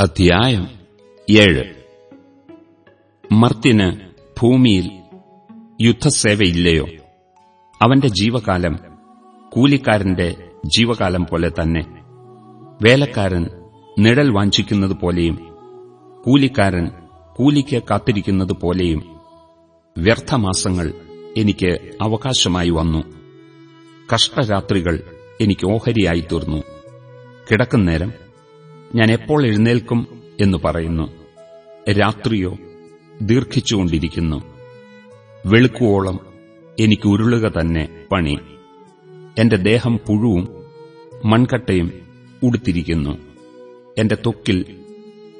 അധ്യായം ഏഴ്. മർത്തിന് ഭൂമിയിൽ യുദ്ധസേവയില്ലയോ? അവന്റെ ജീവകാലം കൂലിക്കാരന്റെ ജീവകാലം പോലെ തന്നെ. വേലക്കാരൻ നിഴൽ വാഞ്ചിക്കുന്നത് പോലെയും കൂലിക്കാരൻ കൂലിക്ക് കാത്തിരിക്കുന്നത് പോലെയും വ്യർത്ഥമാസങ്ങൾ എനിക്ക് അവകാശമായി വന്നു. കഷ്ടരാത്രികൾ എനിക്ക് ഓഹരിയായി തീർന്നു. കിടക്കുന്നേരം ഞാൻ എപ്പോൾ എഴുന്നേൽക്കും എന്ന് പറയുന്നു. രാത്രിയോ ദീർഘിച്ചുകൊണ്ടിരിക്കുന്നു. വെളുക്കുവോളം എനിക്ക് ഉരുളുക തന്നെ പണി. എന്റെ ദേഹം പുഴുവും മൺകട്ടയും ഉടുത്തിരിക്കുന്നു. എന്റെ തൊക്കിൽ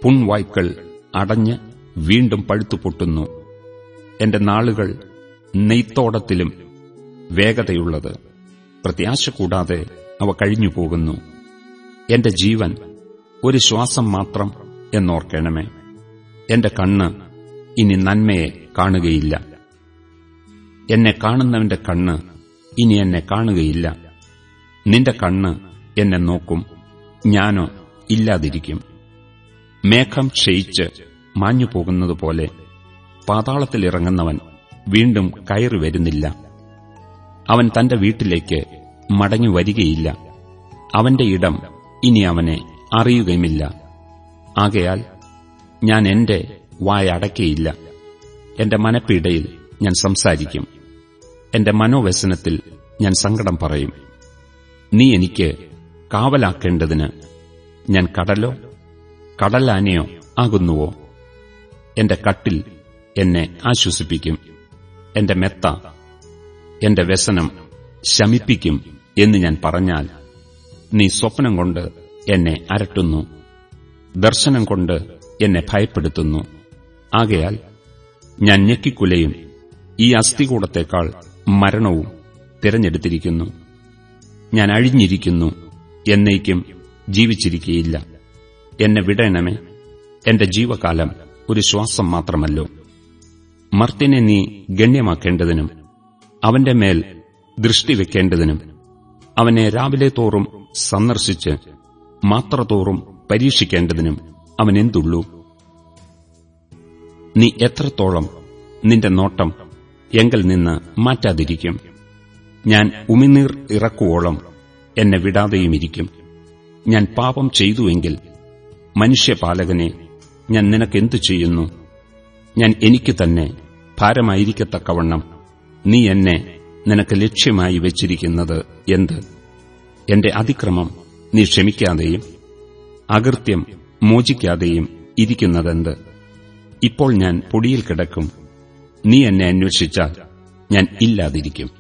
പുൺവായ്ക്കൾ അടഞ്ഞ് വീണ്ടും പഴുത്തു പൊട്ടുന്നു. എന്റെ നാളുകൾ നെയ്ത്തോടത്തിലും വേഗതയുള്ളത്. പ്രത്യാശ കൂടാതെ അവ കഴിഞ്ഞു പോകുന്നു എന്റെ ജീവൻ ഒരു ശ്വാസം മാത്രം എന്നോർക്കണമേ. എന്റെ കണ്ണ് ഇനി നന്മയെ കാണുകയില്ല. എന്നെ കാണുന്നവന്റെ കണ്ണ് ഇനി എന്നെ കാണുകയില്ല. നിന്റെ കണ്ണ് എന്നെ നോക്കും. ഞാനോ ഇല്ലാതിരിക്കും. മേഘം ക്ഷയിച്ച് മാഞ്ഞു പോകുന്നതുപോലെ പാതാളത്തിലിറങ്ങുന്നവൻ വീണ്ടും കയറി വരുന്നില്ല. അവൻ തന്റെ വീട്ടിലേക്ക് മടങ്ങി വരികയില്ല. അവന്റെ ഇടം ഇനി അവനെ അറിയുകയുമില്ല. ആകയാൽ ഞാൻ എന്റെ വായടക്കിയില്ല എന്റെ മനപ്പീടയിൽ ഞാൻ സംസാരിക്കും. എന്റെ മനോവ്യസനത്തിൽ ഞാൻ സങ്കടം പറയും. നീ എനിക്ക് കാവലാക്കേണ്ടതിന് ഞാൻ കടലോ കടലാനയോ ആകുന്നുവോ? എന്റെ കട്ടിൽ എന്നെ ആശ്വസിപ്പിക്കും. എന്റെ മെത്ത എന്റെ വ്യസനം ശമിപ്പിക്കും എന്ന് ഞാൻ പറഞ്ഞാൽ നീ സ്വപ്നം കൊണ്ട് എന്നെ അരട്ടുന്നു. ദർശനം കൊണ്ട് എന്നെ ഭയപ്പെടുത്തുന്നു. ആകയാൽ ഞാൻ ഞെക്കിക്കുലയും ഈ അസ്ഥികൂടത്തേക്കാൾ മരണവും തിരഞ്ഞെടുത്തിരിക്കുന്നു. ഞാൻ അഴിഞ്ഞിരിക്കുന്നു. എന്നേക്കും ജീവിച്ചിരിക്കയില്ല. എന്നെ വിടണമേ. എന്റെ ജീവകാലം ഒരു ശ്വാസം മാത്രമല്ലോ. മർത്തിനെ നീ ഗണ്യമാക്കേണ്ടതിനും അവന്റെ മേൽ ദൃഷ്ടി വെക്കേണ്ടതിനും അവനെ രാവിലെ തോറും സന്ദർശിച്ച് മാത്രത്തോറും പരീക്ഷിക്കേണ്ടതിനും അവൻ എന്തുള്ളൂ? നീ എത്രത്തോളം നിന്റെ നോട്ടം എങ്കിൽ നിന്ന് മാറ്റാതിരിക്കും? ഞാൻ ഉമിനീർ ഇറക്കുവോളം എന്നെ വിടാതെയുമിരിക്കും ഞാൻ പാപം ചെയ്തുവെങ്കിൽ മനുഷ്യപാലകനെ ഞാൻ നിനക്കെന്തു ചെയ്യുന്നു? ഞാൻ എനിക്ക് തന്നെ ഭാരമായിരിക്കത്തക്കവണ്ണം നീ എന്നെ നിനക്ക് ലക്ഷ്യമായി വച്ചിരിക്കുന്നത് എന്ത്? എന്റെ അതിക്രമം നീ ക്ഷമിക്കാതെയും അകൃത്യം മോചിക്കാതെയും ഇരിക്കുന്നതെന്ത്? ഇപ്പോൾ ഞാൻ പൊടിയിൽ കിടക്കും. നീ എന്നെ അന്വേഷിച്ചാൽ ഞാൻ ഇല്ലാതിരിക്കും.